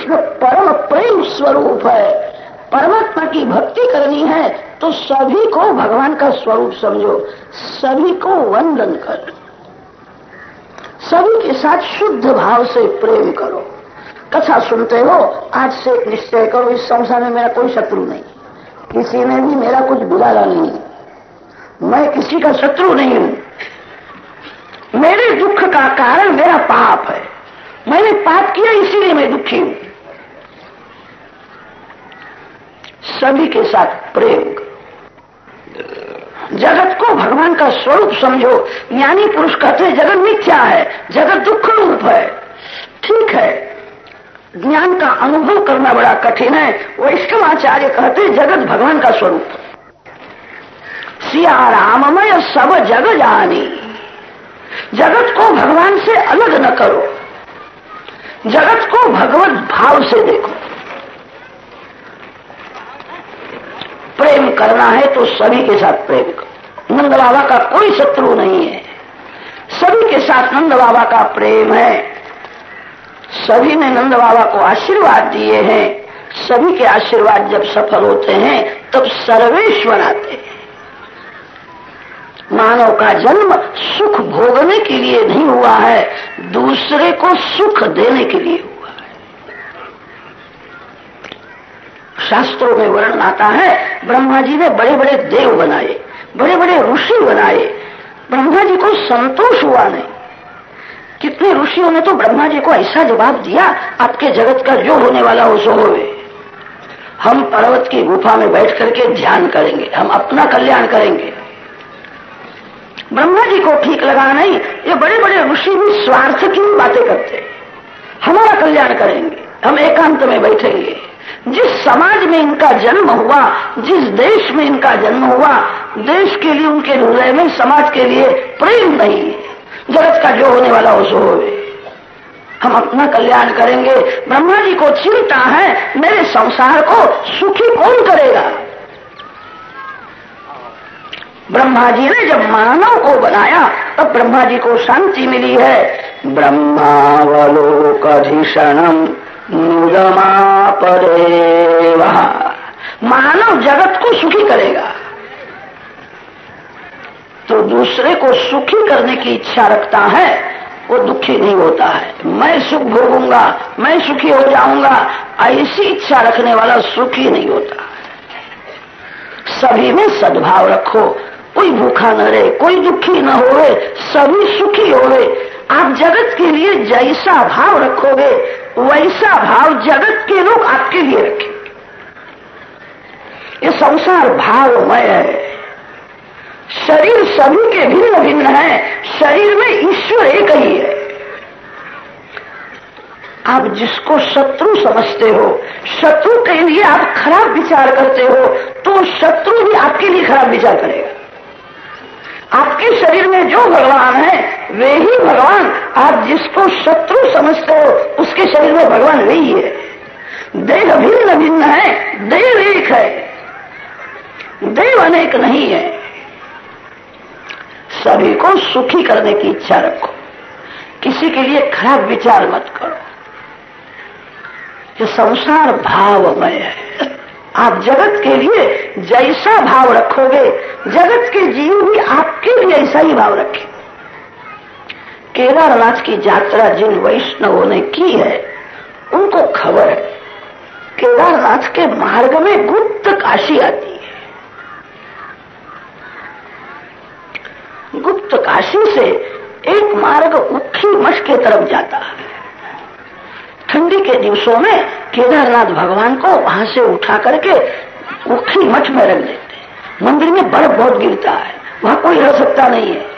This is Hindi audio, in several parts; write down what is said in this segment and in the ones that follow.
कृष्ण परम प्रेम स्वरूप है। परमात्मा की भक्ति करनी है तो सभी को भगवान का स्वरूप समझो। सभी को वंदन करो। सभी के साथ शुद्ध भाव से प्रेम करो। कथा सुनते हो, आज से निश्चय करो, इस संसार में मेरा कोई शत्रु नहीं। किसी ने भी मेरा कुछ बिगाड़ा नहीं। मैं किसी का शत्रु नहीं हूँ। मेरे दुख का कारण मेरा पाप है। मैंने पाप किया, इसीलिए मैं दुखी हूँ। सभी के साथ प्रेम जगत को भगवान का स्वरूप समझो। ज्ञानी पुरुष कहते जगत मिथ्या है, जगत दुख रूप है। ठीक है। ज्ञान का अनुभव करना बड़ा कठिन है। वैष्णव आचार्य कहते जगत भगवान का स्वरूप। सिया राममय सब जग जानी। जगत को भगवान से अलग न करो। जगत को भगवत भाव से देखो प्रेम करना है तो सभी के साथ प्रेम करो। नंद बाबा का कोई शत्रु नहीं है। सभी के साथ नंद बाबा का प्रेम है। सभी ने नंद बाबा को आशीर्वाद दिए हैं। सभी के आशीर्वाद जब सफल होते हैं, तब सर्वेश्वर आते हैं। मानव का जन्म सुख भोगने के लिए नहीं हुआ है, दूसरे को सुख देने के लिए हुआ है शास्त्रों में वर्णन आता है, ब्रह्मा जी ने बड़े बड़े देव बनाए बड़े बड़े ऋषि बनाए। ब्रह्मा जी को संतोष हुआ नहीं। कितने ऋषियों ने तो ब्रह्मा जी को ऐसा जवाब दिया, आपके जगत का जो होने वाला हो सो होवे। हम पर्वत की गुफा में बैठ करके ध्यान करेंगे, हम अपना कल्याण करेंगे। ब्रह्मा जी को ठीक लगा नहीं, ये बड़े बड़े ऋषि भी स्वार्थ की बातें करते। हमारा कल्याण करेंगे, हम एकांत में बैठेंगे। जिस समाज में इनका जन्म हुआ, जिस देश में इनका जन्म हुआ, देश के लिए उनके हृदय में, समाज के लिए प्रेम नहीं जगत का जो होने वाला हो सो हो। हम अपना कल्याण करेंगे। ब्रह्मा जी को चिंता है, मेरे संसार को सुखी कौन करेगा? ब्रह्मा जी ने जब मानव को बनाया, तब ब्रह्मा जी को शांति मिली है। ब्रह्मावलोकधीषणम। मानव जगत को सुखी करेगा। तो दूसरे को सुखी करने की इच्छा रखता है, वो दुखी नहीं होता है। मैं सुख भोगूँगा, मैं सुखी हो जाऊँगा, ऐसी इच्छा रखने वाला सुखी नहीं होता। सभी में सद्भाव रखो, कोई भूखा न रहे, कोई दुखी न होवे सभी सुखी होवे आप जगत के लिए जैसा भाव रखोगे वैसा भाव जगत के लोग आपके लिए रखेंगे ये संसार भावमय है। शरीर सभी के भिन्न भिन्न है। शरीर में ईश्वर एक ही है। आप जिसको शत्रु समझते हो, शत्रु के लिए आप खराब विचार करते हो तो शत्रु भी आपके लिए खराब विचार करेगा। आपके शरीर में जो भगवान है, वे ही भगवान। आप जिसको शत्रु समझते हो, उसके शरीर में भगवान वही है। देह भिन्न भिन्न है देव एक है। देव अनेक नहीं है। सभी को सुखी करने की इच्छा रखो। किसी के लिए खराब विचार मत करो। ये संसार भावमय है। आप जगत के लिए जैसा भाव रखोगे, जगत के जीव भी आपके लिए ऐसा ही भाव रखे। केदारनाथ की यात्रा जिन वैष्णवों ने की है, उनको खबर है, केदारनाथ के मार्ग में गुप्त काशी आती है। गुप्त काशी से एक मार्ग उखी मठ के तरफ़ जाता है। ठंडी के दिवसों में केदारनाथ भगवान को वहाँ से उठा करके उखी मठ में रख देते मंदिर में बर्फ़ बहुत गिरता है। वहाँ कोई रह सकता नहीं है।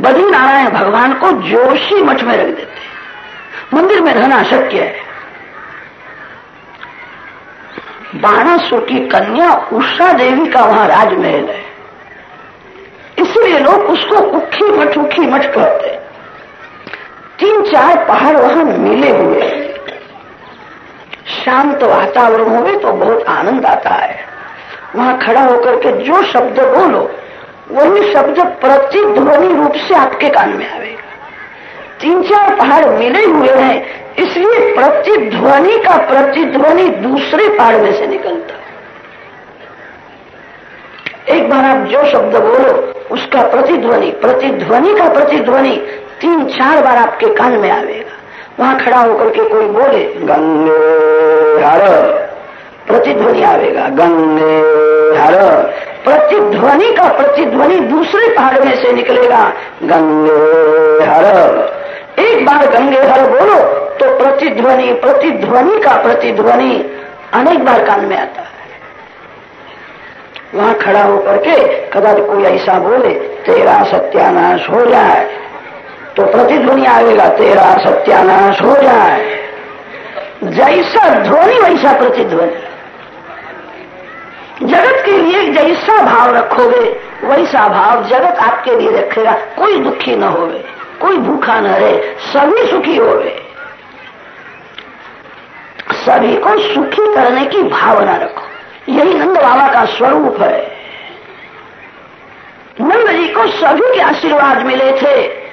बद्री नारायण भगवान को जोशी मठ में रख देते मंदिर में रहना शक्य है। बाणासुर की कन्या उषा देवी का वहाँ राजमहल है। इसलिए लोग उसको उखी मठ उखी मठ कहते तीन चार पहाड़ वहाँ मिले हुए। शांत तो वातावरण हुए तो बहुत आनंद आता है। वहाँ खड़ा होकर के जो शब्द बोलो, वही शब्द प्रतिध्वनि रूप से आपके कान में आवेगा तीन चार पहाड़ मिले हुए हैं, इसलिए प्रतिध्वनि का प्रतिध्वनि दूसरे पहाड़ में से निकलता। एक बार आप जो शब्द बोलो, उसका प्रतिध्वनि प्रतिध्वनि का प्रतिध्वनि तीन चार बार आपके कान में आवेगा। वहाँ खड़ा होकर के कोई बोले, गंगे हर प्रतिध्वनि आवेगा, गंगे हर प्रतिध्वनि का प्रतिध्वनि दूसरे पहाड़ में से निकलेगा, गंगे हर। एक बार गंगे हर बोलो तो प्रतिध्वनि प्रतिध्वनि का प्रतिध्वनि अनेक बार कान में आता है। वहाँ खड़ा होकर के कदाच कोई ऐसा बोले, तेरा सत्यानाश हो जाए तो प्रतिध्वनि आएगा, तेरा सत्यानाश हो जाए। जैसा ध्वनि, वैसा प्रतिध्वनि। जगत के लिए जैसा भाव रखोगे, वैसा भाव जगत आपके लिए रखेगा। कोई दुखी न होवे, कोई भूखा न रहे, सभी सुखी होवे। सभी को सुखी करने की भावना रखो। यही नंद बाबा का स्वरूप है। नंद जी को सभी के आशीर्वाद मिले थे।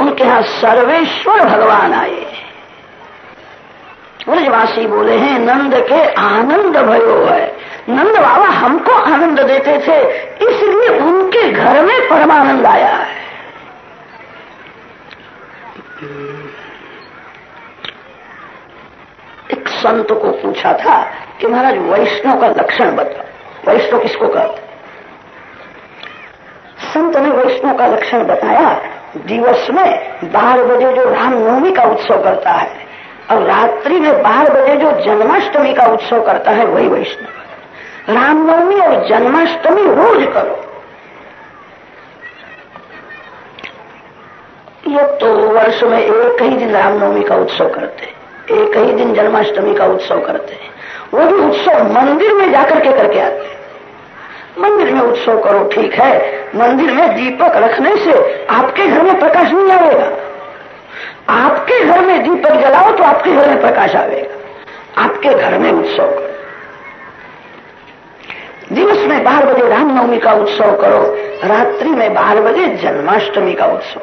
उनके यहाँ सर्वेश्वर भगवान आए। ब्रजवासी बोले हैं, नंद के आनंद भयो है। नंद बाबा हमको आनंद देते थे, इसलिए उनके घर में परमानंद आया है। एक संत को पूछा था कि महाराज, वैष्णव का लक्षण बताओ। वैष्णव किसको कहते संत ने वैष्णव का लक्षण बताया दिवस में बारह बजे जो रामनवमी का उत्सव करता है, और रात्रि में बारह बजे जो जन्माष्टमी का उत्सव करता है, वही वैष्णव। रामनवमी और जन्माष्टमी रोज करो। ये तो वर्ष में एक ही दिन रामनवमी का उत्सव करते एक ही दिन जन्माष्टमी का उत्सव करते हैं। वो भी उत्सव मंदिर में जाकर के करके आते मंदिर में उत्सव करो, ठीक है मंदिर में दीपक रखने से आपके घर में प्रकाश नहीं आएगा। आपके घर में दीपक जलाओ तो आपके घर में प्रकाश आएगा। आपके घर में उत्सव करो। दिवस में बारह बजे रामनवमी का उत्सव करो, रात्रि में बारह बजे जन्माष्टमी का उत्सव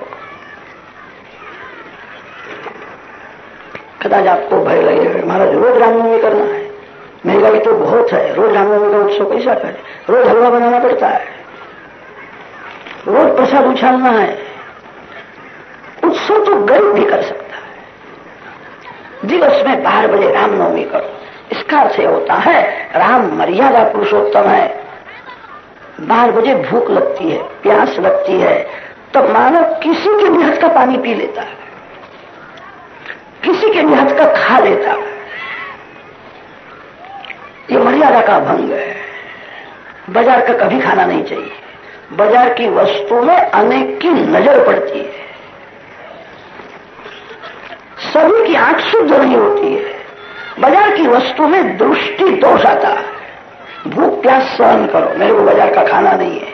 कदाच आपको भय लगे महाराज, रोज रामनवमी करना है। महँगाई तो बहुत है, रोज रामनवमी का उत्सव कैसा करे रोज हलवा बनाना पड़ता है। रोज प्रसाद उछालना है। उत्सव तो गरीब भी कर सकता है। दिवस में बारह बजे रामनवमी करो। इसका अर्थ होता है, राम मर्यादा पुरुषोत्तम है। बारह बजे भूख लगती है, प्यास लगती है तो मानव किसी के हाथ का पानी पी लेता है। किसी के हाथ का खा लेता है। ये मर्यादा का भंग है। बाज़ार का कभी खाना नहीं चाहिए। बाज़ार की वस्तु में अनेक की नज़र पड़ती है। सभी की आँख शुद्ध नहीं होती है। बाज़ार की वस्तु में दृष्टि दोष आता है। भूख प्यास सहन करो, मेरे को बाज़ार का खाना नहीं है।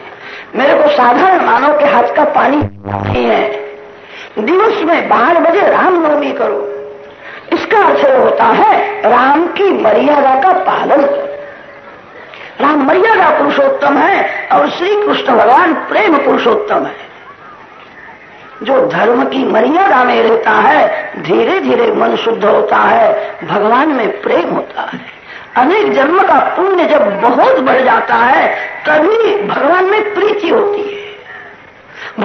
मेरे को साधारण मानव के हाथ का पानी नहीं है। दिवस में बारह बजे रामनवमी करो। इसका अर्थ होता है राम की मर्यादा का पालन करो। राम मर्यादा पुरुषोत्तम है और श्री कृष्ण भगवान प्रेम पुरुषोत्तम है। जो धर्म की मर्यादा में रहता है धीरे धीरे मन शुद्ध होता है, भगवान में प्रेम होता है। अनेक जन्म का पुण्य जब बहुत बढ़ जाता है, तभी भगवान में प्रीति होती है।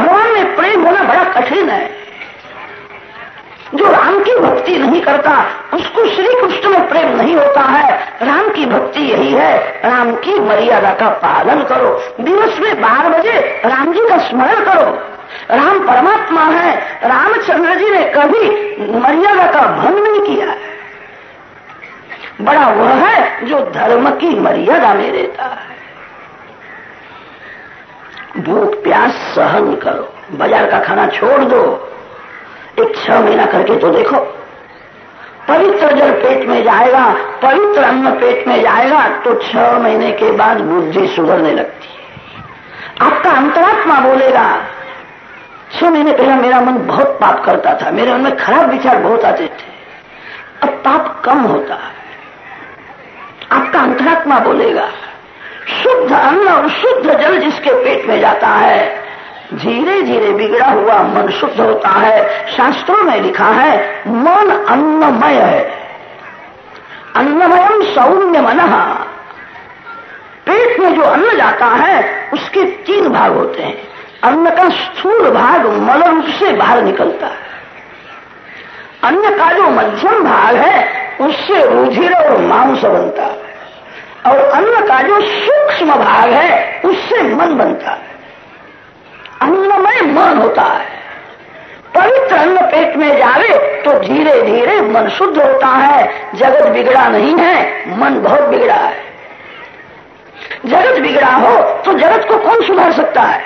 भगवान में प्रेम होना बड़ा कठिन है। जो राम की भक्ति नहीं करता, उसको श्री कृष्ण में प्रेम नहीं होता है। राम की भक्ति यही है, राम की मर्यादा का पालन करो। दिवस में बारह बजे राम जी का स्मरण करो। राम परमात्मा है, रामचंद्र जी ने कभी मर्यादा का भंग नहीं किया है। बड़ा वह है जो धर्म की मर्यादा में रहता है। भूख प्यास सहन करो। बाज़ार का खाना छोड़ दो। एक छह महीना करके तो देखो। पवित्र जल पेट में जाएगा, पवित्र अन्न पेट में जाएगा तो छह महीने के बाद बुद्धि सुधरने लगती है। आपका अंतरात्मा बोलेगा, छह महीने पहले मेरा मन बहुत पाप करता था, मेरे मन में खराब विचार बहुत आते थे। अब पाप कम होता है। आपका अंतरात्मा बोलेगा, शुद्ध अन्न और शुद्ध जल जिसके पेट में जाता है धीरे धीरे बिगड़ा हुआ मन शुद्ध होता है। शास्त्रों में लिखा है, मन अन्नमय है। अन्नमयम सौम्य मन। पेट में जो अन्न जाता है, उसके तीन भाग होते हैं। अन्न का स्थूल भाग मल रूप से बाहर निकलता है। अन्न का जो मध्यम भाग है, उससे रुधिर और मांस बनता है। और अन्न का जो सूक्ष्म भाग है, उससे मन बनता है। अन्नमय मन होता है। पवित्र अन्न पेट में जावे तो धीरे धीरे मन शुद्ध होता है। जगत बिगड़ा नहीं है, मन बहुत बिगड़ा है। जगत बिगड़ा हो तो जगत को कौन सुधार सकता है?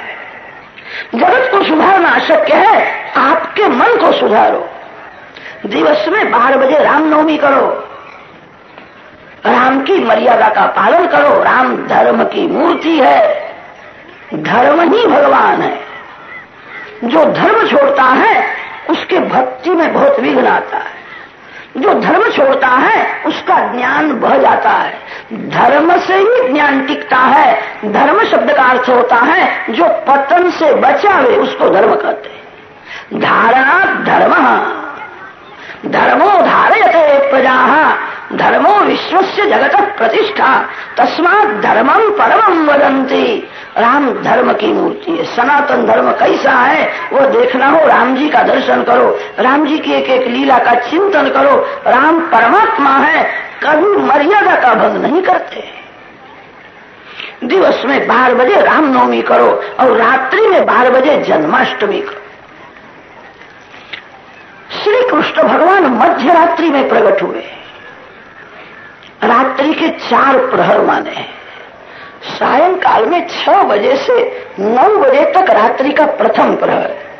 जगत को सुधारना अशक्य है, आपके मन को सुधारो। दिवस में बारह बजे रामनवमी करो। राम की मर्यादा का पालन करो। राम धर्म की मूर्ति है। धर्म ही भगवान है। जो धर्म छोड़ता है, उसके भक्ति में बहुत विघ्न आता है। जो धर्म छोड़ता है, उसका ज्ञान बह जाता है। धर्म से ही ज्ञान टिकता है। धर्म शब्द का अर्थ होता है, जो पतन से बचावे उसको धर्म कहते हैं। धारणा धर्म। धर्मो धारयते प्रजा, धर्मो विश्व से जगत प्रतिष्ठा। तस्मात धर्मम परमम वदंती राम धर्म की मूर्ति है, सनातन धर्म कैसा है, वो देखना हो, राम जी का दर्शन करो, राम जी की एक एक लीला का चिंतन करो, राम परमात्मा है, कभी मर्यादा का भंग नहीं करते। दिवस में बारह बजे रामनवमी करो और रात्रि में बारह बजे जन्माष्टमी करो। श्री कृष्ण भगवान मध्य रात्रि में प्रकट हुए। रात्रि के चार प्रहर माने हैं। सायंकाल में छह बजे से नौ बजे तक रात्रि का प्रथम प्रहर है।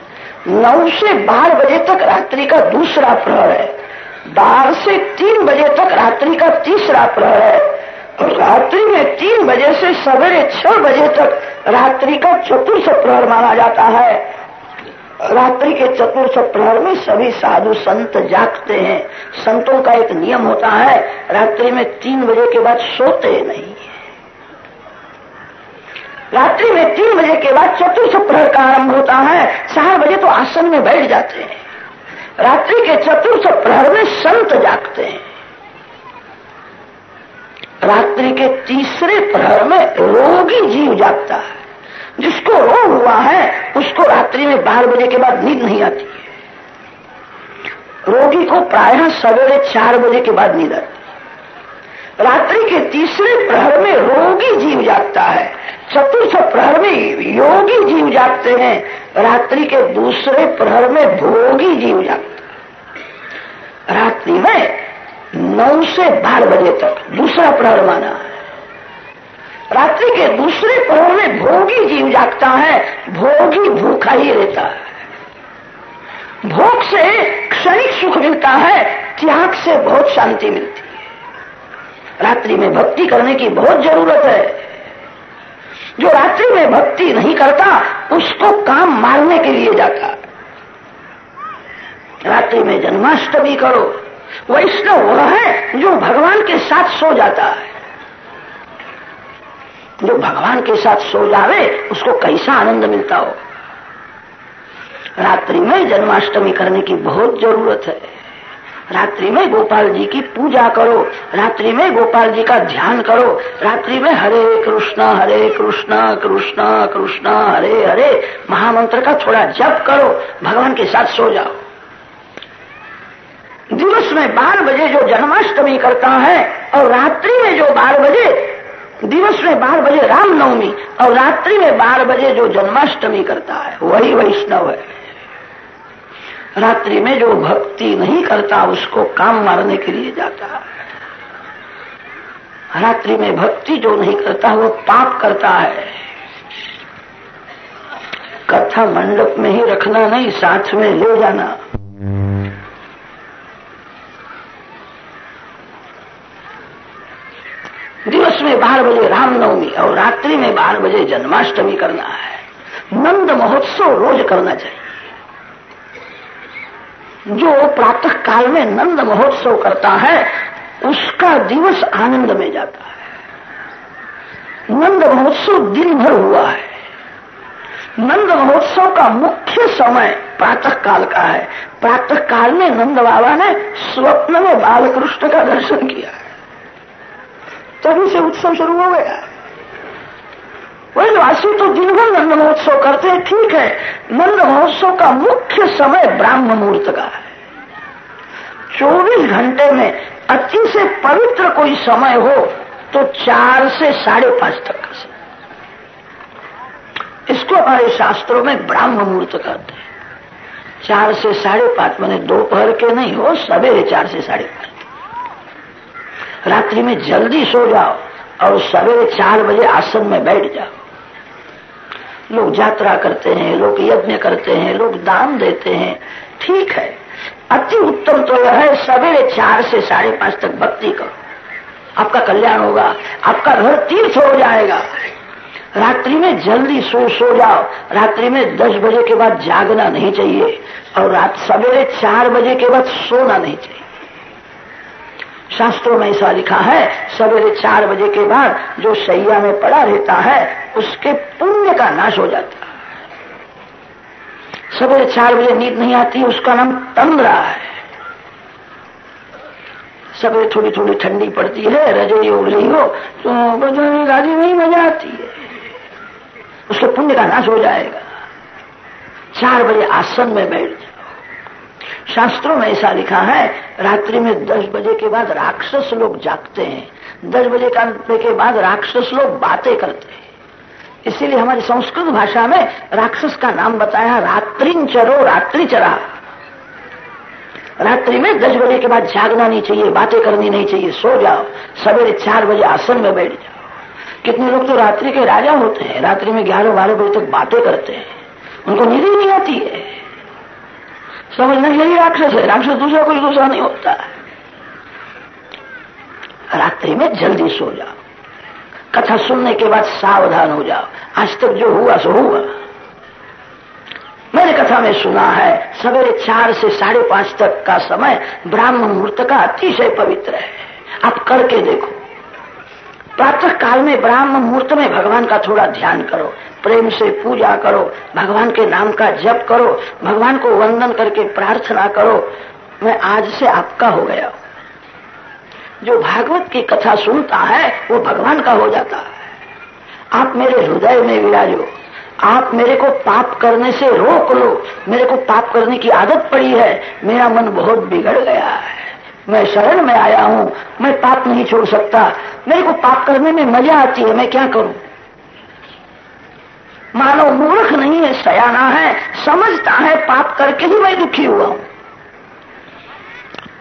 नौ से बारह बजे तक रात्रि का दूसरा प्रहर है। बारह से तीन बजे तक रात्रि का तीसरा प्रहर है। रात्रि में तीन बजे से सवेरे छह बजे तक रात्रि का चतुर्थ प्रहर माना जाता है। रात्रि के चतुर्थ प्रहर में सभी साधु संत जागते हैं। संतों का एक नियम होता है, रात्रि में तीन बजे के बाद सोते नहीं। रात्रि में तीन बजे के बाद चतुर्थ प्रहर का आरंभ होता है। चार बजे तो आसन में बैठ जाते हैं। रात्रि के चतुर्थ प्रहर में संत जागते हैं। रात्रि के तीसरे प्रहर में रोगी जीव जागता है। जिसको रोग हुआ है, उसको रात्रि में बारह बजे के बाद नींद नहीं आती रोगी को प्रायः सवेरे चार बजे के बाद नींद आती रात्रि के तीसरे प्रहर में रोगी जीव जागता है। चतुर्थ प्रहर में योगी जीव जागते हैं। रात्रि के दूसरे प्रहर में भोगी जीव जागता रात्रि में नौ से बारह बजे तक दूसरा प्रहर माना है। रात्रि के दूसरे प्रहर में भोगी जीव जागता है। भोगी भूखा ही रहता है। भोग से क्षणिक सुख मिलता है। त्याग से बहुत शांति मिलती रात्रि में भक्ति करने की बहुत ज़रूरत है। जो रात्रि में भक्ति नहीं करता, उसको काम मारने के लिए जाता। रात्रि में जन्माष्टमी करो। वैष्णव वह है जो भगवान के साथ सो जाता है। जो भगवान के साथ सो जावे, उसको कैसा आनंद मिलता हो। रात्रि में जन्माष्टमी करने की बहुत ज़रूरत है। रात्रि में गोपाल जी की पूजा करो, रात्रि में गोपाल जी का ध्यान करो, रात्रि में हरे कृष्ण हरे कृष्ण कृष्ण कृष्ण, हरे हरे, महामंत्र का थोड़ा जप करो, भगवान के साथ सो जाओ। दिवस में बारह बजे जो जन्माष्टमी करता है, और रात्रि में जो बारह बजे, दिवस में बारह बजे रामनवमी, और रात्रि में बारह बजे जो जन्माष्टमी करता है, वही वैष्णव है। रात्रि में जो भक्ति नहीं करता, उसको काम मारने के लिए जाता है। रात्रि में भक्ति जो नहीं करता, वो पाप करता है। कथा मंडप में ही रखना नहीं, साथ में ले जाना। दिवस में बारह बजे रामनवमी और रात्रि में बारह बजे जन्माष्टमी करना है। नंद महोत्सव रोज करना चाहिए। जो प्रातः काल में नंद महोत्सव करता है, उसका दिवस आनंद में जाता है। नंद महोत्सव दिन भर हुआ है। नंद महोत्सव का मुख्य समय प्रातः काल का है। प्रातः काल में नंद बाबा ने स्वप्न में बालकृष्ण का दर्शन किया। है तभी से उत्सव शुरू हो गया। वही वासी तो दिन भर नंद महोत्सव करते हैं, ठीक है नंद महोत्सव का मुख्य समय ब्राह्म मुहूर्त का है। चौबीस घंटे में अति से पवित्र कोई समय हो तो चार से साढ़े पाँच तक का समय। इसको हमारे शास्त्रों में ब्राह्म मुहूर्त कहते हैं। चार से साढ़े पाँच, मैंने दोपहर के नहीं, हो सवेरे चार से साढ़े पाँच। रात्रि में जल्दी सो जाओ और सवेरे चार बजे आसन में बैठ जाओ। लोग यात्रा करते हैं, लोग यज्ञ करते हैं, लोग दान देते हैं। ठीक है। अति उत्तम तो यह है, सवेरे चार से साढ़े पाँच तक भक्ति करो। आपका कल्याण होगा, आपका घर तीर्थ हो जाएगा। रात्रि में जल्दी सो सो जाओ। रात्रि में दस बजे के बाद जागना नहीं चाहिए और रात सवेरे चार बजे के बाद सोना नहीं चाहिए। शास्त्रों में ऐसा लिखा है, सवेरे चार बजे के बाद जो सैया में पड़ा रहता है, उसके पुण्य का नाश हो जाता है। सवेरे चार बजे नींद नहीं आती, उसका नाम तंद्रा है। सवेरे थोड़ी थोड़ी ठंडी पड़ती है रजोई उड़ रही हो तो गाड़ी में ही मज़ा आती है। उसके पुण्य का नाश हो जाएगा। चार बजे आसन में बैठ जाओ। शास्त्रों में ऐसा लिखा है, रात्रि में दस बजे के बाद राक्षस लोग जागते हैं। दस बजे के बाद राक्षस लोग बातें करते हैं। इसीलिए हमारी संस्कृत भाषा में राक्षस का नाम बताया रात्रिन चरो रात्रि चरा रात्रि में दस बजे के बाद जागना नहीं चाहिए, बातें करनी नहीं चाहिए, सो जाओ। सवेरे चार बजे आसन में बैठ जाओ। कितने लोग तो रात्रि के राजा होते हैं, रात्रि में ग्यारह बारह बजे तक बातें करते हैं। उनको नींद नहीं आती है। समझना यही राक्षस है राक्षस दूसरा कोई दूसरा नहीं होता रात्रि में जल्दी सो जाओ कथा सुनने के बाद सावधान हो जाओ आज तक जो हुआ सो हुआ मैंने कथा में सुना है सवेरे चार से साढ़े पाँच तक का समय ब्राह्मण मुहूर्त का अतिशय पवित्र है आप करके देखो प्रातः काल में ब्राह्म मुहूर्त में भगवान का थोड़ा ध्यान करो प्रेम से पूजा करो, भगवान के नाम का जप करो, भगवान को वंदन करके प्रार्थना करो। मैं आज से आपका हो गया जो भागवत की कथा सुनता है, वो भगवान का हो जाता है। आप मेरे हृदय में विराजो। आप मेरे को पाप करने से रोक लो। मेरे को पाप करने की आदत पड़ी है। मेरा मन बहुत बिगड़ गया है। मैं शरण में आया हूँ। मैं पाप नहीं छोड़ सकता। मेरे को पाप करने में मज़ा आती है। मैं क्या करूँ? मानव मूर्ख नहीं है, सयाना है, समझता है, पाप करके ही मैं दुखी हुआ हूँ।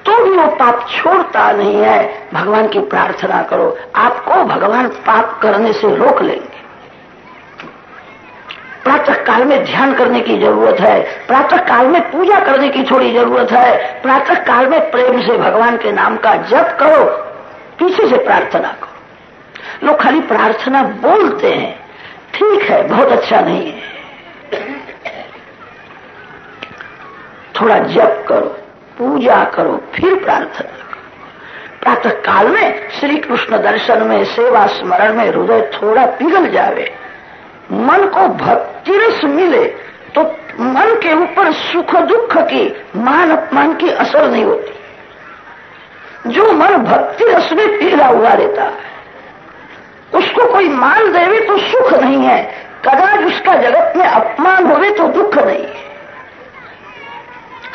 तो भी वो पाप छोड़ता नहीं है। भगवान की प्रार्थना करो, आपको भगवान पाप करने से रोक लेंगे। प्रातः काल में ध्यान करने की ज़रूरत है, प्रातः काल में पूजा करने की थोड़ी ज़रूरत है, प्रातः काल में प्रेम से भगवान के नाम का जप करो, पीछे से प्रार्थना करो। लोग खाली प्रार्थना बोलते हैं। ठीक है, बहुत अच्छा नहीं है। थोड़ा जप करो, पूजा करो, फिर प्रार्थना करो। प्रातः काल में श्री कृष्ण दर्शन में, सेवा स्मरण में हृदय थोड़ा पिघल जावे। मन को भक्ति रस मिले तो मन के ऊपर सुख दुख की, मान अपमान की असर नहीं होती। जो मन भक्ति रस में पीला हुआ रहता है उसको कोई मान देवे तो सुख नहीं है। कदाच उसका जगत में अपमान होवे तो दुख नहीं। है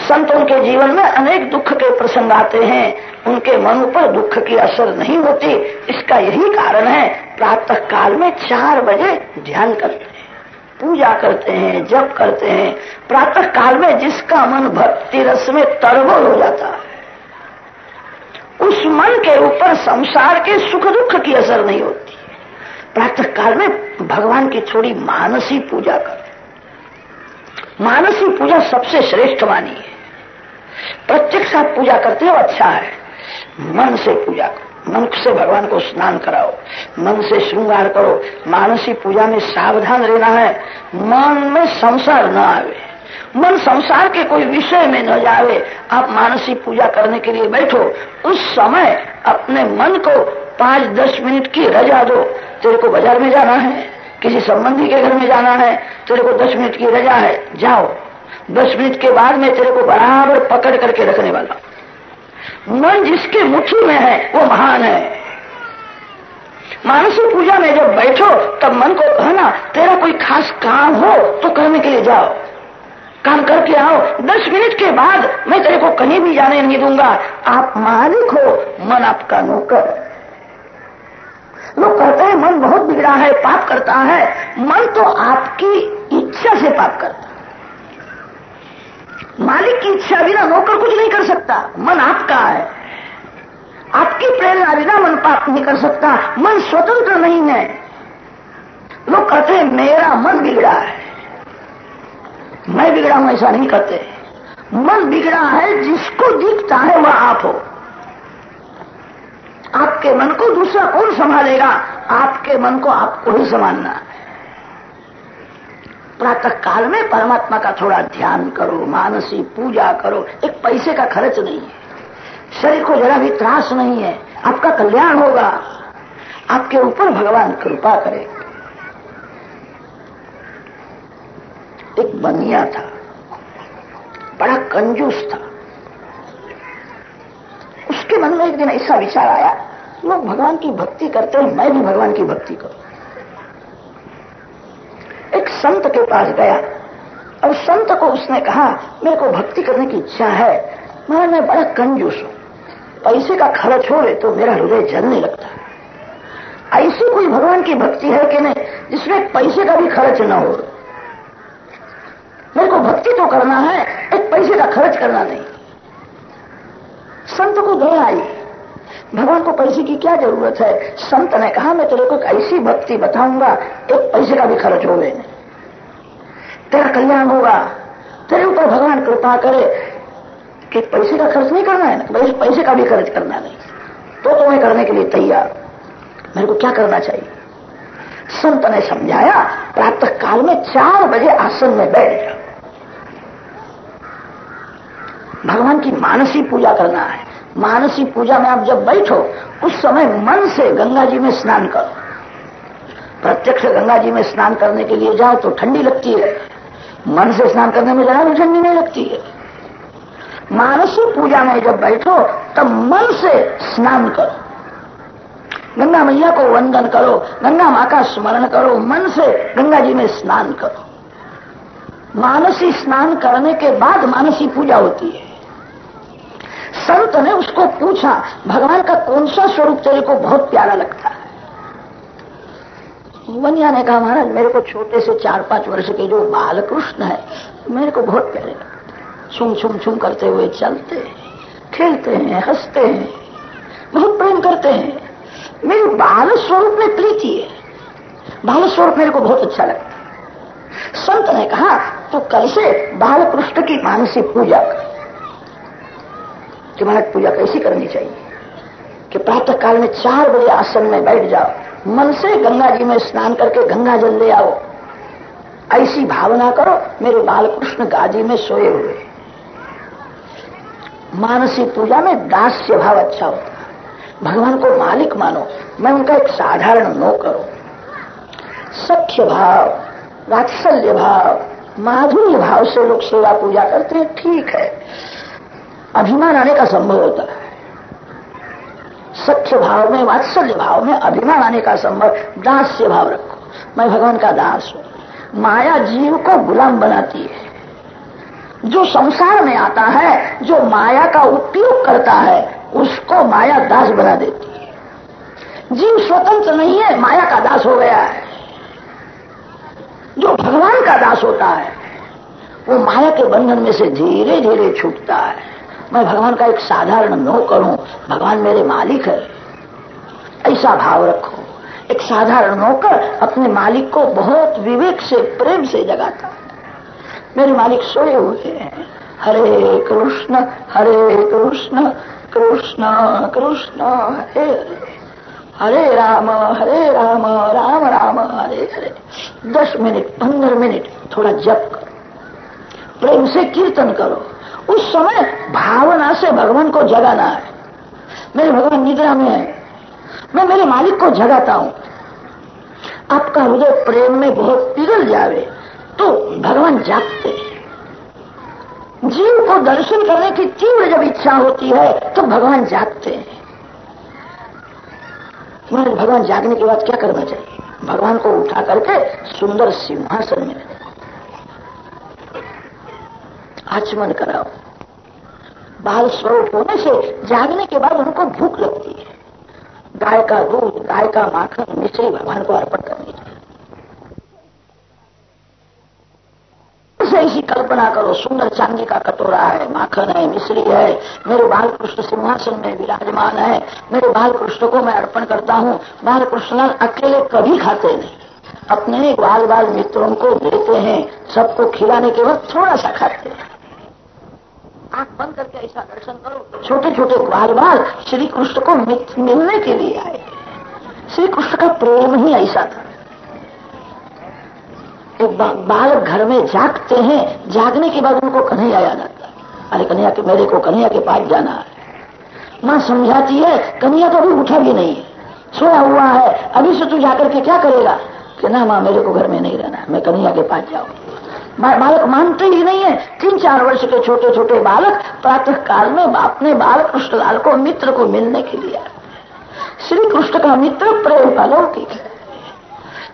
संतों के जीवन में अनेक दुख के प्रसंग आते हैं। उनके मन पर दुख की असर नहीं होती। इसका यही कारण है, प्रातः काल में चार बजे ध्यान करते हैं, पूजा करते हैं, जप करते हैं। प्रातः काल में जिसका मन भक्ति रस में तरबल हो जाता है, उस मन के ऊपर संसार के सुख दुख की असर नहीं होती। प्रातः काल में भगवान की थोड़ी मानसी पूजा कर। मानसी पूजा सबसे श्रेष्ठ मानी है। प्रत्यक्ष आप पूजा करते हो अच्छा है। मन से पूजा करो, मन से भगवान को स्नान कराओ, मन से श्रृंगार करो। मानसी पूजा में सावधान रहना है। मन में संसार न आवे। मन संसार के कोई विषय में न जावे। आप मानसी पूजा करने के लिए बैठो। उस समय अपने मन को पाँच दस मिनट की रजा दो। तेरे को बाज़ार में जाना है, किसी संबंधी के घर में जाना है, तेरे को दस मिनट की रजा है, जाओ। दस मिनट के बाद में तेरे को बराबर पकड़ करके रखने वाला मन जिसके मुट्ठी में है, वो महान है। मानसिक पूजा में जब बैठो, तब मन को कहना, तेरा कोई खास काम हो तो करने के लिए जाओ। काम करके आओ। दस मिनट के बाद मैं तेरे को कहीं भी जाने नहीं दूँगा। आप मालिक हो, मन आपका नौकर। लोग कहते हैं, मन बहुत बिगड़ा है, पाप करता है। मन तो आपकी इच्छा से पाप करता मालिक की इच्छा बिना नौकर कुछ नहीं कर सकता। मन आपका है। आपकी प्रेरणा बिना मन पाप नहीं कर सकता। मन स्वतंत्र नहीं है। लोग कहते हैं, मेरा मन बिगड़ा है। मैं बिगड़ा हूँ, ऐसा नहीं कहते मन बिगड़ा है, जिसको दिखता है वह आप हो। आपके मन को दूसरा कौन संभालेगा? आपके मन को आपको ही संभालना प्रातः काल में परमात्मा का थोड़ा ध्यान करो, मानसी पूजा करो। एक पैसे का खर्च नहीं है। शरीर को जरा भी त्रास नहीं है। आपका कल्याण होगा। आपके ऊपर भगवान कृपा करे। एक बनिया था। बड़ा कंजूस था। उसके मन में एक दिन ऐसा विचार आया, लोग भगवान की भक्ति करते हैं, मैं भी भगवान की भक्ति करूँ? एक संत के पास गया और संत को उसने कहा, मेरे को भक्ति करने की इच्छा है महाराज मैं बड़ा कंजूस हूँ। पैसे का खर्च हो तो मेरा हृदय जलने लगता ऐसी कोई भगवान की भक्ति है कि नहीं, जिसमें पैसे का भी खर्च न हो? मेरे को भक्ति तो करना है, एक पैसे का खर्च करना नहीं। संत को दया आई। भगवान को पैसे की क्या ज़रूरत है? संत ने कहा, मैं तेरे को एक ऐसी भक्ति बताऊँगा, एक पैसे का भी खर्च हो नहीं तेरा कल्याण होगा। तेरे ऊपर भगवान कृपा करे कि पैसे का खर्च नहीं करना है ना पैसे का भी खर्च करना नहीं तो तुम्हें करने के लिए तैयार। मेरे को क्या करना चाहिए? संत ने समझाया प्रातः काल में चार बजे आसन में बैठ जाओ भगवान की मानसी पूजा करना है। मानसी पूजा में आप जब बैठो, उस समय मन से गंगा जी में स्नान करो। प्रत्यक्ष गंगा जी में स्नान करने के लिए जाओ तो ठंडी लगती है। मन से स्नान करने में जरा भी ठंडी नहीं लगती है। मानसी पूजा में जब बैठो, तब मन से स्नान करो। गंगा मैया को वंदन करो, गंगा माँ का स्मरण करो, मन से गंगा जी में स्नान करो। मानसी स्नान करने के बाद मानसी पूजा होती है। संत ने उसको पूछा, भगवान का कौन सा स्वरूप तेरे को बहुत प्यारा लगता है? वनिया ने कहा, महाराज, मेरे को छोटे से चार पाँच वर्ष के जो बाल कृष्ण है, मेरे को बहुत प्यारे लगते छुम छुम छुम करते हुए चलते खेलते हैं, हँसते हैं, बहुत प्रेम करते हैं। मेरे बाल स्वरूप में प्रीति है। बाल स्वरूप मेरे को बहुत अच्छा लगता संत ने कहा तो कल से बालकृष्ण की मानसिक पूजा कर। कि महाराज पूजा कैसी करनी चाहिए? कि प्रातः काल में चार बजे आसन में बैठ जाओ, मन से गंगा जी में स्नान करके गंगा जल ले आओ। ऐसी भावना करो, मेरे बालकृष्ण गाजी में सोए हुए। मानसी पूजा में दास्य भाव अच्छा होता भगवान को मालिक मानो, मैं उनका एक साधारण नो करो। सख्य भाव वात्सल्य भाव, माधुर्य भाव से लोग सेवा पूजा करते हैं, ठीक है। अभिमान आने का संभव होता है। सख्य भाव में, वात्सल्य भाव में अभिमान आने का संभव दास से भाव रखो। मैं भगवान का दास हूँ। माया जीव को गुलाम बनाती है। जो संसार में आता है, जो माया का उपयोग करता है, उसको माया दास बना देती है। जीव स्वतंत्र नहीं है, माया का दास हो गया है। जो भगवान का दास होता है, वो माया के बंधन में से धीरे धीरे छूटता है। मैं भगवान का एक साधारण नो करूँ भगवान मेरे मालिक है। ऐसा भाव रखो। एक साधारण नौकर अपने मालिक को बहुत विवेक से, प्रेम से जगाता मेरे मालिक सोए हुए हैं। हरे कृष्ण हरे कृष्ण कृष्ण कृष्ण, हरे हरे। हरे राम हरे राम राम राम, हरे हरे। दस मिनट, पंद्रह मिनट, थोड़ा जप करो। प्रेम से कीर्तन करो। उस समय भावना से भगवान को जगाना है। मेरे भगवान निद्रा में है। मैं मेरे मालिक को जगाता हूँ। आपका हृदय प्रेम में बहुत पिघल जावे तो भगवान जागते जीव को दर्शन करने की तीव्र जब इच्छा होती है तो भगवान जागते हैं। भगवान जागने के बाद क्या करना चाहिए? भगवान को उठा करके सुंदर सिंहासन में आचमन कराओ। बाल स्वरूप होने से जागने के बाद उनको भूख लगती है। गाय का दूध, गाय का माखन, मिश्री भगवान को अर्पण करनी चाहिए ऐसी कल्पना करो, सुंदर चांदी का कटोरा है, माखन है, मिश्री है, मेरे बाल कृष्ण सिंहासन में विराजमान है, मेरे बाल कृष्ण को मैं अर्पण करता हूँ। बाल कृष्ण अकेले कभी खाते नहीं। अपने बाल बाल मित्रों को देते हैं, सबको खिलाने के बाद थोड़ा सा खाते हैं। आँख बंद करके ऐसा दर्शन करो। छोटे छोटे बाल बाल श्री कृष्ण को मिलने के लिए आए। श्री कृष्ण का प्रेम ही ऐसा था। एक बालक घर में जागते हैं, जागने के बाद उनको कन्हैया याद आता अरे कन्हैया के, मेरे को कन्हैया के पास जाना है। माँ समझाती है, कन्हैया तो अभी उठा भी नहीं है। सोया हुआ है, अभी से तू जाकर के क्या करेगा? कि ना माँ, मेरे को घर में नहीं रहना मैं कन्हैया के पास जाऊँगा। बालक मानते ही नहीं है। तीन चार वर्ष के छोटे छोटे बालक प्रातः काल में अपने बाल कृष्णलाल को मित्र को मिलने के लिए श्री कृष्ण का मित्र प्रेम अलौकिक है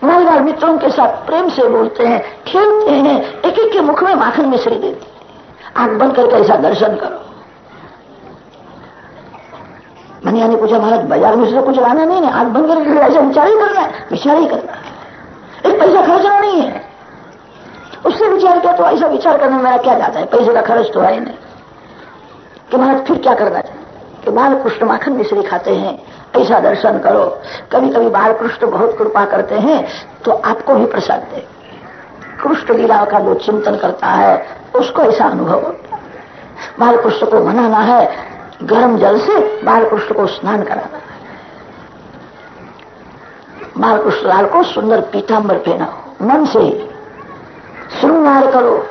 बाल बाल मित्रों के साथ प्रेम से बोलते हैं, खेलते हैं एक एक के मुख में माखन मिश्री देते आँख बंद करके ऐसा दर्शन करो। मनिया ने पूछा महाराज, बाज़ार में से कुछ लाना नहीं है। आँख बंद करके ऐसा विचार ही करना है। विचार ही करना है। एक पैसा खर्चना नहीं है। उससे विचार किया तो ऐसा विचार करने में मेरा क्या जाता है? पैसे का खर्च तो है नहीं। कि महाराज, फिर क्या करना चाहिए? कि बाल कृष्ण माखन मिश्री खाते हैं, ऐसा दर्शन करो। कभी कभी बाल कृष्ण बहुत कृपा करते हैं तो आपको भी प्रसाद दे। कृष्ण लीला का जो चिंतन करता है, उसको ऐसा अनुभव होता है। बाल कृष्ण को मनाना है, गर्म जल से बाल कृष्ण को स्नान कराना है। बाल कृष्ण लाल को सुंदर पीताम्बर पहनाओ, मन से। ही श्रृंगार करो।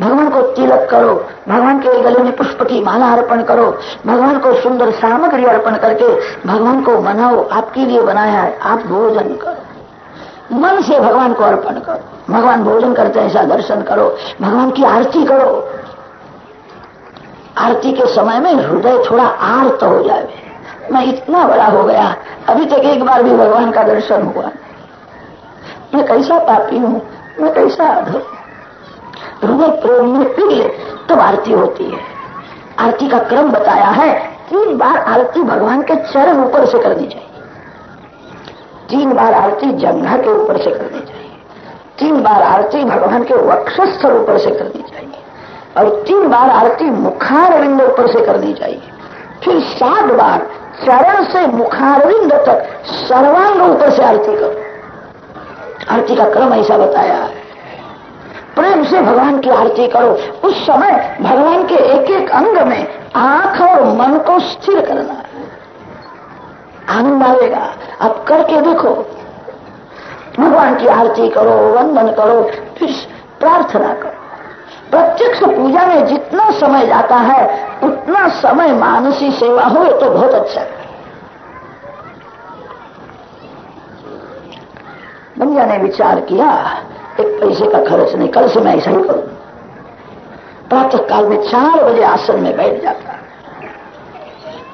भगवान को तिलक करो। भगवान के गले में पुष्प की माला अर्पण करो। भगवान को सुंदर सामग्री अर्पण करके भगवान को मनाओ। आपके लिए बनाया है। आप भोजन करो। मन से भगवान को अर्पण करो। भगवान भोजन करते हैं, ऐसा दर्शन करो। भगवान की आरती करो। आरती के समय में हृदय थोड़ा आर्त हो जाए। मैं इतना बड़ा हो गया। अभी तक एक बार भी भगवान का दर्शन हुआ मैं कैसा पापी हूँ? मैं कैसा हृदय प्रेम में पिघले तो आरती होती है। आरती का क्रम बताया है, तीन बार आरती भगवान के चरण ऊपर से करनी चाहिए तीन बार आरती जंघा के ऊपर से करनी चाहिए तीन बार आरती भगवान के वक्षस्थल ऊपर से करनी चाहिए और तीन बार आरती मुखारविंद ऊपर से करनी चाहिए फिर सात बार चरण से मुखारविंद तक सर्वांग ऊपर से आरती करो। आरती का क्रम ऐसा बताया है। प्रेम से भगवान की आरती करो। उस समय भगवान के एक एक अंग में आँख और मन को स्थिर करना आनंद आएगा। अब करके देखो। भगवान की आरती करो, वंदन करो, फिर प्रार्थना करो। प्रत्यक्ष पूजा में जितना समय जाता है, उतना समय मानसी सेवा हो तो बहुत अच्छा। है बंजा ने विचार किया, एक पैसे का खर्च नहीं कल से मैं ऐसा ही करूँ। प्रातः काल में चार बजे आसन में बैठ जाता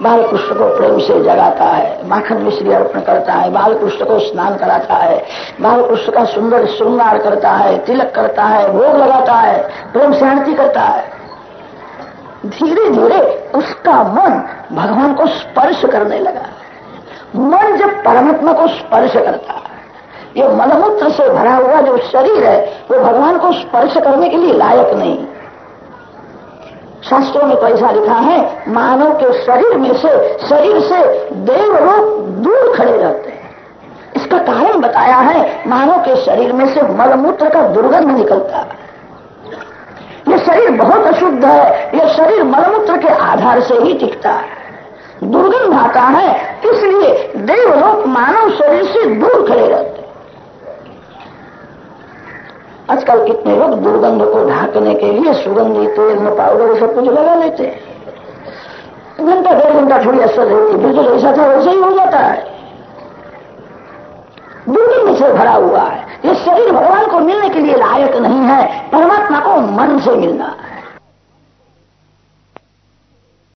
बाल कृष्ण को प्रेम से जगाता है, माखन मिश्री अर्पण करता है बाल कृष्ण को स्नान कराता है बाल कृष्ण का सुंदर श्रृंगार करता है, तिलक करता है, भोग लगाता है, प्रेम से आरती करता है। धीरे धीरे उसका मन भगवान को स्पर्श करने लगा। मन जब परमात्मा को स्पर्श करता है ये मलमूत्र से भरा हुआ जो शरीर है, वो भगवान को स्पर्श करने के लिए लायक नहीं। शास्त्रों में तो ऐसा लिखा है, मानव के शरीर में से, शरीर से देव लोग दूर खड़े रहते हैं। इसका कारण बताया है, मानव के शरीर में से मलमूत्र का दुर्गंध निकलता है। ये शरीर बहुत अशुद्ध है यह शरीर मलमूत्र के आधार से ही टिकता है। दुर्गंध आता है, इसलिए देवलोक मानव शरीर से दूर खड़े रहते आजकल कितने लोग दुर्गंध को ढांकने के लिए सुगंधी तेल में पाउडर सब कुछ लगा लेते हैं। घंटा, डेढ़ घंटा थोड़ी असर रहती है बिल्कुल जैसा था, वैसे ही हो जाता है। दुर्गंध से भरा हुआ है। ये शरीर भगवान को मिलने के लिए लायक नहीं है, परमात्मा को मन से मिलना है।